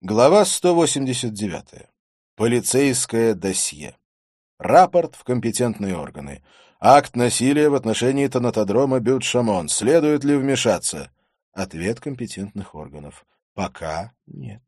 Глава 189. Полицейское досье. Рапорт в компетентные органы. Акт насилия в отношении танатодрома Бют-Шамон. Следует ли вмешаться? Ответ компетентных органов. Пока нет.